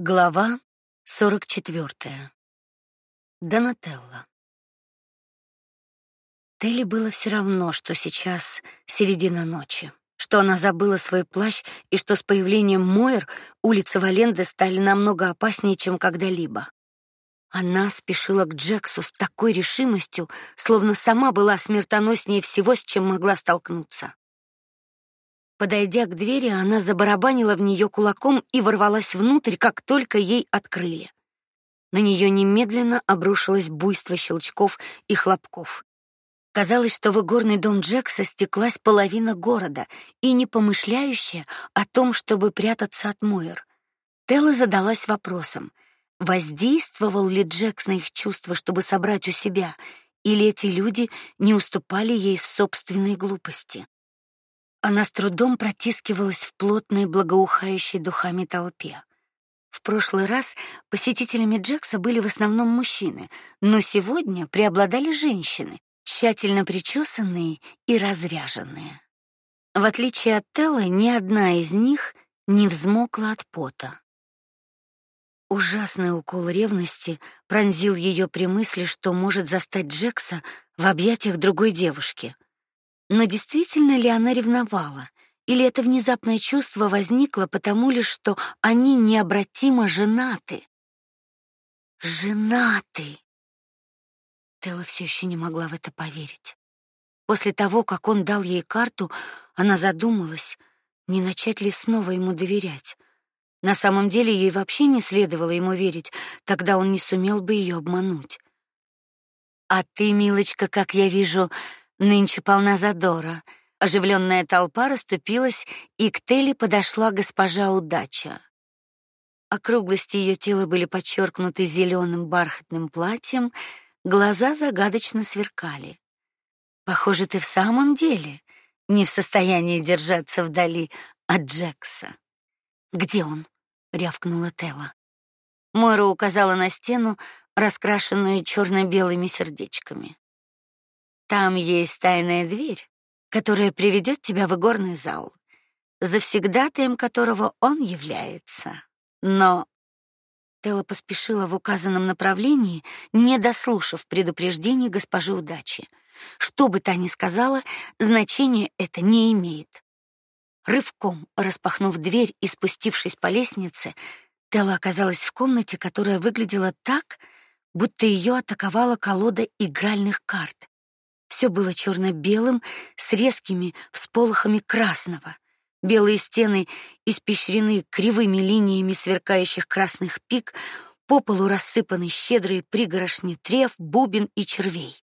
Глава 44. Донателла. Телли было все равно, что сейчас середина ночи, что она забыла свой плащ и что с появлением Мойер улицы Валенды стали намного опаснее, чем когда-либо. Она спешила к Джексу с такой решимостью, словно сама была смертоноснее всего, с чем могла столкнуться. Подойдя к двери, она забарабанила в нее кулаком и ворвалась внутрь, как только ей открыли. На нее немедленно обрушилось буйство щелчков и хлопков. Казалось, что в игорный дом Джекса стеклась половина города, и не помышляющая о том, чтобы прятаться от Мойер. Телла задалась вопросом: воздействовал ли Джекс на их чувства, чтобы собрать у себя, или эти люди не уступали ей в собственной глупости? Она с трудом протискивалась в плотной, благоухающей духами толпе. В прошлый раз посетителями Джекса были в основном мужчины, но сегодня преобладали женщины, тщательно причесанные и разряженные. В отличие от Теллы, ни одна из них не взмокла от пота. Ужасный укол ревности пронзил ее при мысли, что может застать Джекса в объятиях другой девушки — но действительно ли она ревновала? Или это внезапное чувство возникло потому лишь, что они необратимо женаты? Женаты. Телла все еще не могла в это поверить. После того, как он дал ей карту, она задумалась, не начать ли снова ему доверять. На самом деле ей вообще не следовало ему верить, тогда он не сумел бы ее обмануть. А ты, милочка, как я вижу, Нынче полна задора. Оживленная толпа расступилась, и к Телли подошла госпожа Удача. Округлости ее тела были подчеркнуты зеленым бархатным платьем, глаза загадочно сверкали. Похоже, ты в самом деле не в состоянии держаться вдали от Джекса. Где он? рявкнула Телла. Мора указала на стену, раскрашенную черно белыми сердечками. Там есть тайная дверь, которая приведет тебя в игорный зал, завсегдатаем которого он является. Но Телла поспешила в указанном направлении, не дослушав предупреждений госпожи Удачи. Что бы та ни сказала, значения это не имеет. Рывком распахнув дверь и спустившись по лестнице, Телла оказалась в комнате, которая выглядела так, будто ее атаковала колода игральных карт. Все было черно белым с резкими всполохами красного. Белые стены испещрены кривыми линиями сверкающих красных пик, по полу рассыпаны щедрые пригорошни трев, бубен и червей.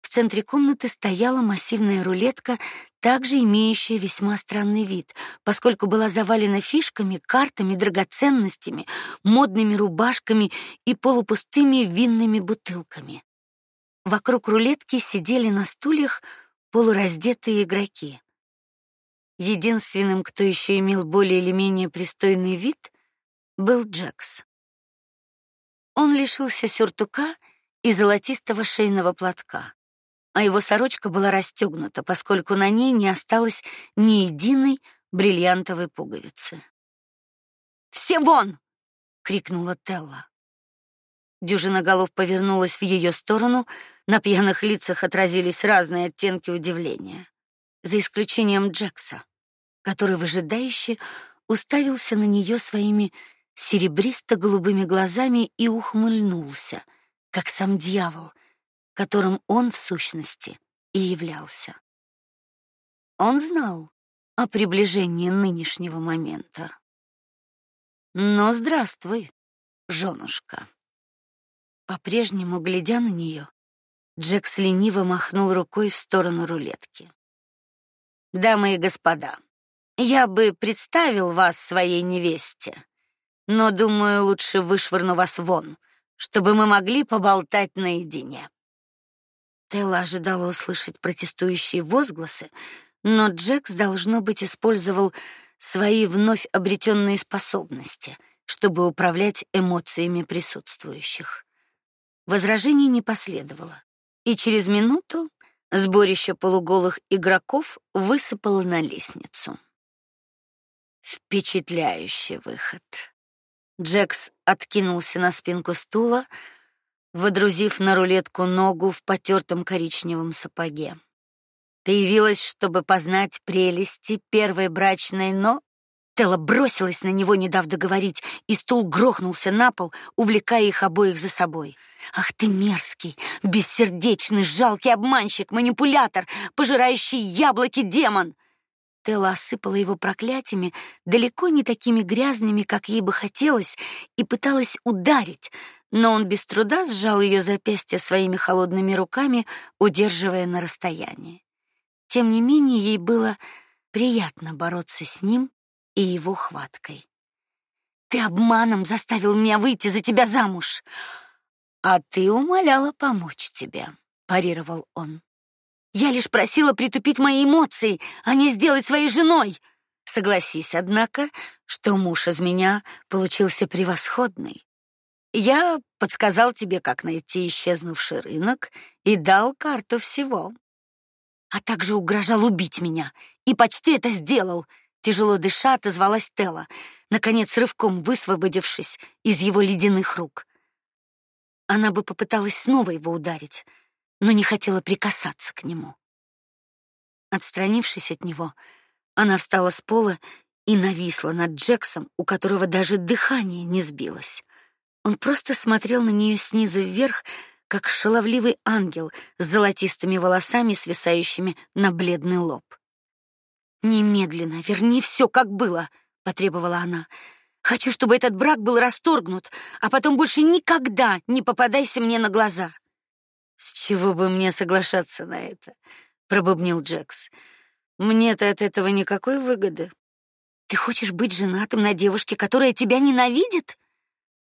В центре комнаты стояла массивная рулетка, также имеющая весьма странный вид, поскольку была завалена фишками, картами, драгоценностями, модными рубашками и полупустыми винными бутылками. Вокруг рулетки сидели на стульях полураздетые игроки. Единственным, кто еще имел более или менее пристойный вид, был Джекс. Он лишился сюртука и золотистого шейного платка, а его сорочка была расстегнута, поскольку на ней не осталось ни единой бриллиантовой пуговицы. "Все вон!" крикнула Телла. Дюжина голов повернулась в ее сторону, на пьяных лицах отразились разные оттенки удивления, за исключением Джекса, который выжидающе уставился на нее своими серебристо-голубыми глазами и ухмыльнулся, как сам дьявол, которым он в сущности и являлся. Он знал о приближении нынешнего момента. Но здравствуй, женушка. По-прежнему глядя на нее, Джек лениво махнул рукой в сторону рулетки. Дамы и господа, я бы представил вас своей невесте, но думаю, лучше вышвырну вас вон, чтобы мы могли поболтать наедине. Телла ожидала услышать протестующие возгласы, но Джекс должно быть использовал свои вновь обретенные способности, чтобы управлять эмоциями присутствующих. Возражений не последовало, и через минуту сборище полуголых игроков высыпало на лестницу. Впечатляющий выход. Джекс откинулся на спинку стула, водрузив на рулетку ногу в потертом коричневом сапоге. Ты явилась, чтобы познать прелести первой брачной, но Тело бросилась на него, не дав договорить, и стул грохнулся на пол, увлекая их обоих за собой. Ах ты мерзкий, бессердечный, жалкий обманщик, манипулятор, пожирающий яблоки демон. Тело осыпала его проклятиями, далеко не такими грязными, как ей бы хотелось, и пыталась ударить, но он без труда сжал ее запястье своими холодными руками, удерживая на расстоянии. Тем не менее, ей было приятно бороться с ним и его хваткой. Ты обманом заставил меня выйти за тебя замуж, а ты умоляла помочь тебе, парировал он. Я лишь просила притупить мои эмоции, а не сделать своей женой. Согласись, однако, что муж из меня получился превосходный. Я подсказал тебе, как найти исчезнувший рынок, и дал карту всего. А также угрожал убить меня, и почти это сделал. Тяжело дыша, отозвалась Тела, наконец рывком высвободившись из его ледяных рук. Она бы попыталась снова его ударить, но не хотела прикасаться к нему. Отстранившись от него, она встала с пола и нависла над Джексом, у которого даже дыхание не сбилось. Он просто смотрел на нее снизу вверх, как шаловливый ангел с золотистыми волосами, свисающими на бледный лоб. Немедленно верни все, как было, потребовала она. Хочу, чтобы этот брак был расторгнут, а потом больше никогда не попадайся мне на глаза. С чего бы мне соглашаться на это? пробубнил Джекс. Мне-то от этого никакой выгоды. Ты хочешь быть женатым на девушке, которая тебя ненавидит?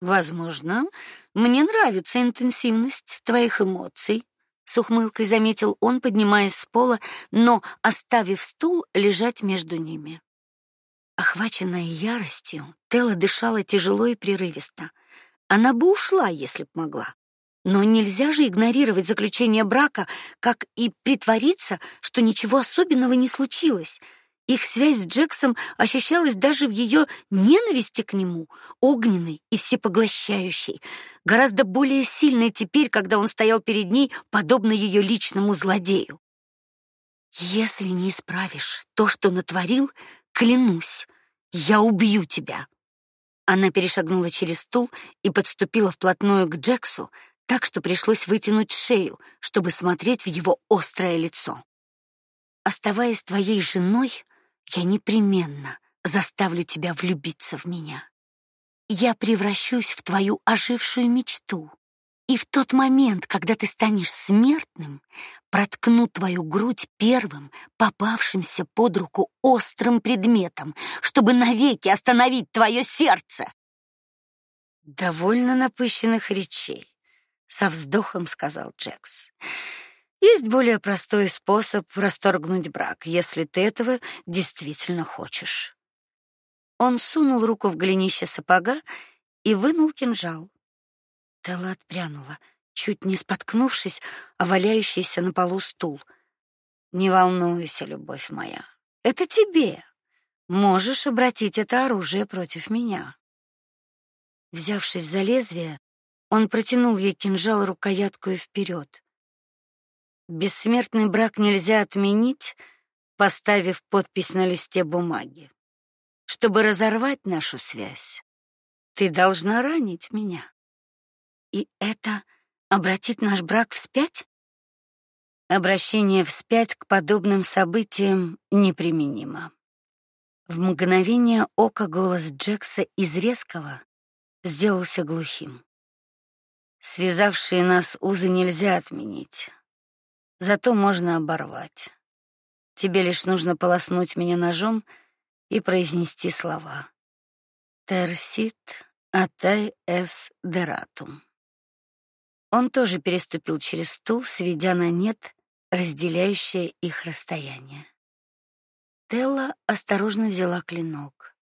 Возможно, мне нравится интенсивность твоих эмоций, с ухмылкой заметил он, поднимаясь с пола, но оставив стул лежать между ними. Охваченная яростью, Телла дышала тяжело и прерывисто. Она бы ушла, если б могла. Но нельзя же игнорировать заключение брака, как и притвориться, что ничего особенного не случилось. Их связь с Джексом ощущалась даже в ее ненависти к нему, огненной и всепоглощающей, гораздо более сильной теперь, когда он стоял перед ней, подобно ее личному злодею. Если не исправишь то, что натворил, клянусь, я убью тебя. Она перешагнула через стул и подступила вплотную к Джексу, так что пришлось вытянуть шею, чтобы смотреть в его острое лицо. Оставаясь твоей женой, я непременно заставлю тебя влюбиться в меня. Я превращусь в твою ожившую мечту. И в тот момент, когда ты станешь смертным, проткну твою грудь первым попавшимся под руку острым предметом, чтобы навеки остановить твое сердце. Довольно напыщенных речей, со вздохом сказал Джекс. Есть более простой способ расторгнуть брак, если ты этого действительно хочешь. Он сунул руку в голенище сапога и вынул кинжал. Телла отпрянула, чуть не споткнувшись о валяющийся на полу стул. Не волнуйся, любовь моя. Это тебе. Можешь обратить это оружие против меня. Взявшись за лезвие, он протянул ей кинжал рукояткой вперед. Бессмертный брак нельзя отменить, поставив подпись на листе бумаги. Чтобы разорвать нашу связь, ты должна ранить меня. И это обратит наш брак вспять? Обращение вспять к подобным событиям неприменимо. В мгновение ока голос Джекса из резкого сделался глухим. Связавшие нас узы нельзя отменить. Зато можно оборвать. Тебе лишь нужно полоснуть меня ножом и произнести слова. Терсит атай эс дератум. Он тоже переступил через стул, сведя на нет разделяющее их расстояние. Телла осторожно взяла клинок.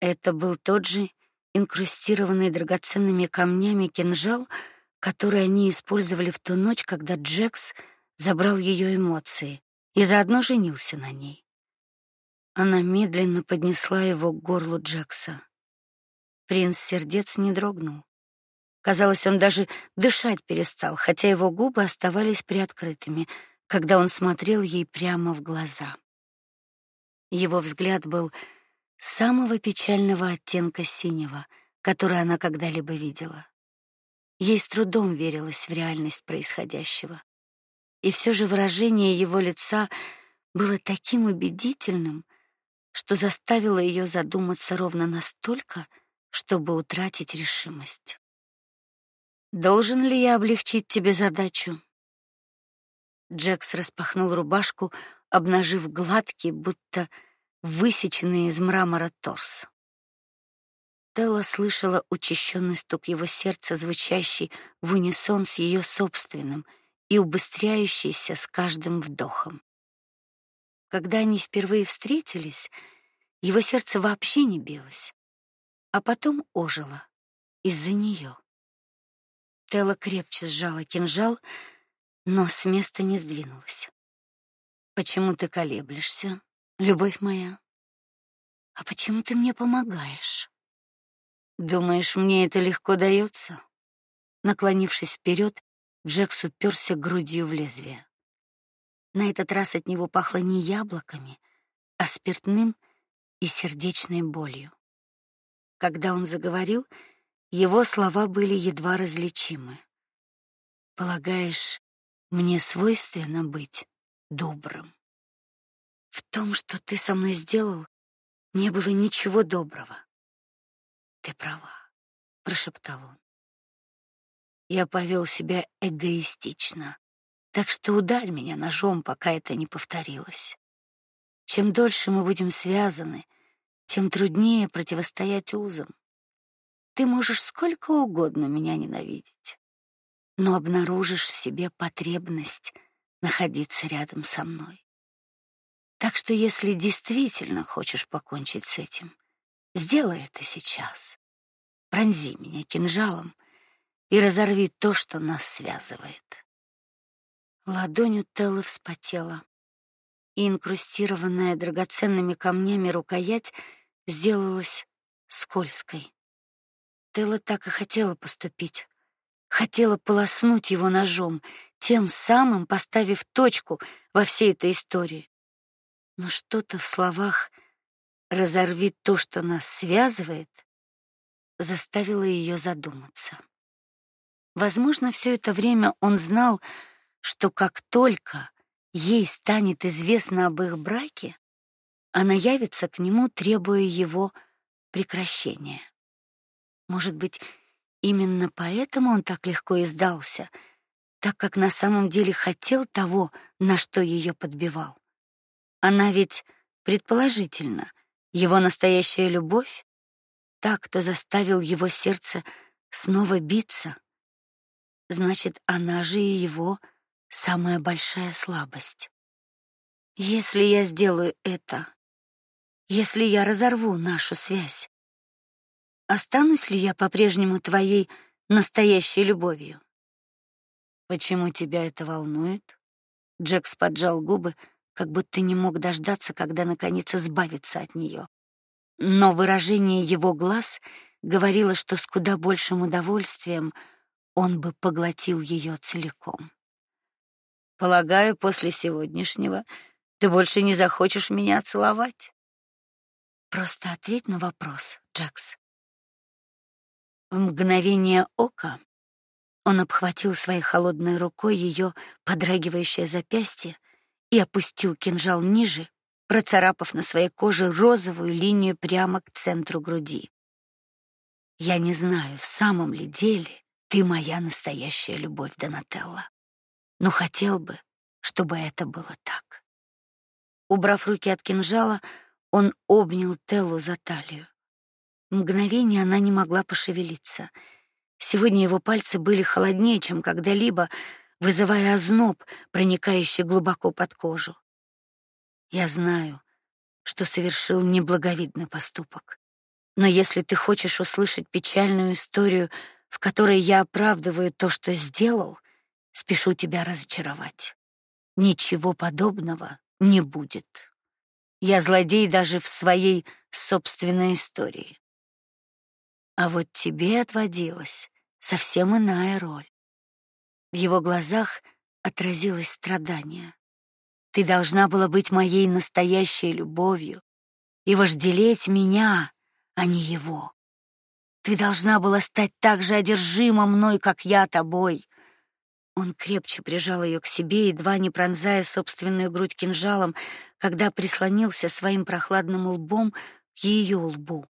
Это был тот же инкрустированный драгоценными камнями кинжал, который они использовали в ту ночь, когда Джекс забрал ее эмоции и заодно женился на ней. Она медленно поднесла его к горлу Джекса. Принц сердец не дрогнул. Казалось, он даже дышать перестал, хотя его губы оставались приоткрытыми, когда он смотрел ей прямо в глаза. Его взгляд был самого печального оттенка синего, который она когда-либо видела. Ей с трудом верилось в реальность происходящего. И все же выражение его лица было таким убедительным, что заставило ее задуматься ровно настолько, чтобы утратить решимость. Должен ли я облегчить тебе задачу? Джекс распахнул рубашку, обнажив гладкий, будто высеченный из мрамора торс. Телла слышала учащенный стук его сердца, звучащий в унисон с ее собственным и убыстряющийся с каждым вдохом. Когда они впервые встретились, его сердце вообще не билось, а потом ожило из-за нее. Телла крепче сжала кинжал, но с места не сдвинулась. Почему ты колеблешься, любовь моя? А почему ты мне помогаешь? Думаешь, мне это легко дается? Наклонившись вперед, Джекс уперся грудью в лезвие. На этот раз от него пахло не яблоками, а спиртным и сердечной болью. Когда он заговорил, его слова были едва различимы. Полагаешь, мне свойственно быть добрым? В том, что ты со мной сделал, не было ничего доброго. Ты права, прошептал он. Я повел себя эгоистично, так что ударь меня ножом, пока это не повторилось. Чем дольше мы будем связаны, тем труднее противостоять узам. Ты можешь сколько угодно меня ненавидеть, но обнаружишь в себе потребность находиться рядом со мной. Так что если действительно хочешь покончить с этим, сделай это сейчас. Пронзи меня кинжалом и разорви то, что нас связывает. Ладонь у Теллы вспотела, и инкрустированная драгоценными камнями рукоять сделалась скользкой. Телла так и хотела поступить. Хотела полоснуть его ножом, тем самым поставив точку во всей этой истории. Но что-то в словах разорви то, что нас связывает, заставило ее задуматься. Возможно, все это время он знал, что как только ей станет известно об их браке, она явится к нему, требуя его прекращения. Может быть, именно поэтому он так легко и сдался, так как на самом деле хотел того, на что ее подбивал. Она ведь предположительно его настоящая любовь, так, кто заставил его сердце снова биться. Значит, она же и его самая большая слабость. Если я сделаю это, если я разорву нашу связь, останусь ли я по-прежнему твоей настоящей любовью? Почему тебя это волнует? Джекс поджал губы, как будто не мог дождаться, когда наконец избавится от нее. Но выражение его глаз говорило, что с куда большим удовольствием он бы поглотил ее целиком. Полагаю, после сегодняшнего ты больше не захочешь меня целовать. Просто ответь на вопрос, Джекс. В мгновение ока он обхватил своей холодной рукой ее подрагивающее запястье и опустил кинжал ниже, процарапав на своей коже розовую линию прямо к центру груди. Я не знаю, в самом ли деле ты моя настоящая любовь, Донателла. Но хотел бы, чтобы это было так. Убрав руки от кинжала, он обнял Теллу за талию. Мгновение она не могла пошевелиться. Сегодня его пальцы были холоднее, чем когда-либо, вызывая озноб, проникающий глубоко под кожу. Я знаю, что совершил неблаговидный поступок. Но если ты хочешь услышать печальную историю, в которой я оправдываю то, что сделал, спешу тебя разочаровать. Ничего подобного не будет. Я злодей даже в своей собственной истории. А вот тебе отводилась совсем иная роль. В его глазах отразилось страдание. Ты должна была быть моей настоящей любовью и вожделеть меня, а не его. Ты должна была стать так же одержима мной, как я тобой. Он крепче прижал ее к себе, едва не пронзая собственную грудь кинжалом, когда прислонился своим прохладным лбом к ее лбу.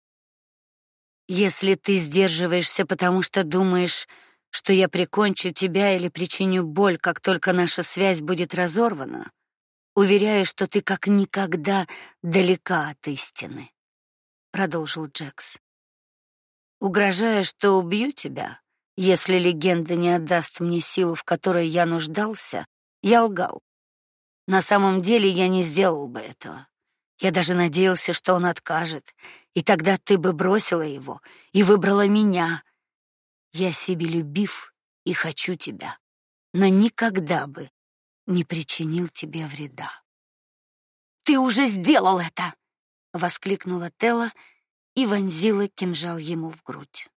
Если ты сдерживаешься, потому что думаешь, что я прикончу тебя или причиню боль, как только наша связь будет разорвана, уверяю, что ты как никогда далека от истины, продолжил Джекс. Угрожая, что убью тебя, если легенда не отдаст мне силу, в которой я нуждался, я лгал. На самом деле я не сделал бы этого. Я даже надеялся, что он откажет, и тогда ты бы бросила его и выбрала меня. Я себе любив и хочу тебя, но никогда бы не причинил тебе вреда. Ты уже сделал это, воскликнула Тела и вонзила кинжал ему в грудь.